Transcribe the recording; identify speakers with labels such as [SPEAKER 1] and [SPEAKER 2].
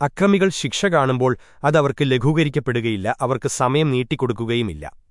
[SPEAKER 1] അക്രമികൾ ശിക്ഷ കാണുമ്പോൾ അതവർക്ക് ലഘൂകരിക്കപ്പെടുകയില്ല അവർക്ക് സമയം നീട്ടിക്കൊടുക്കുകയുമില്ല.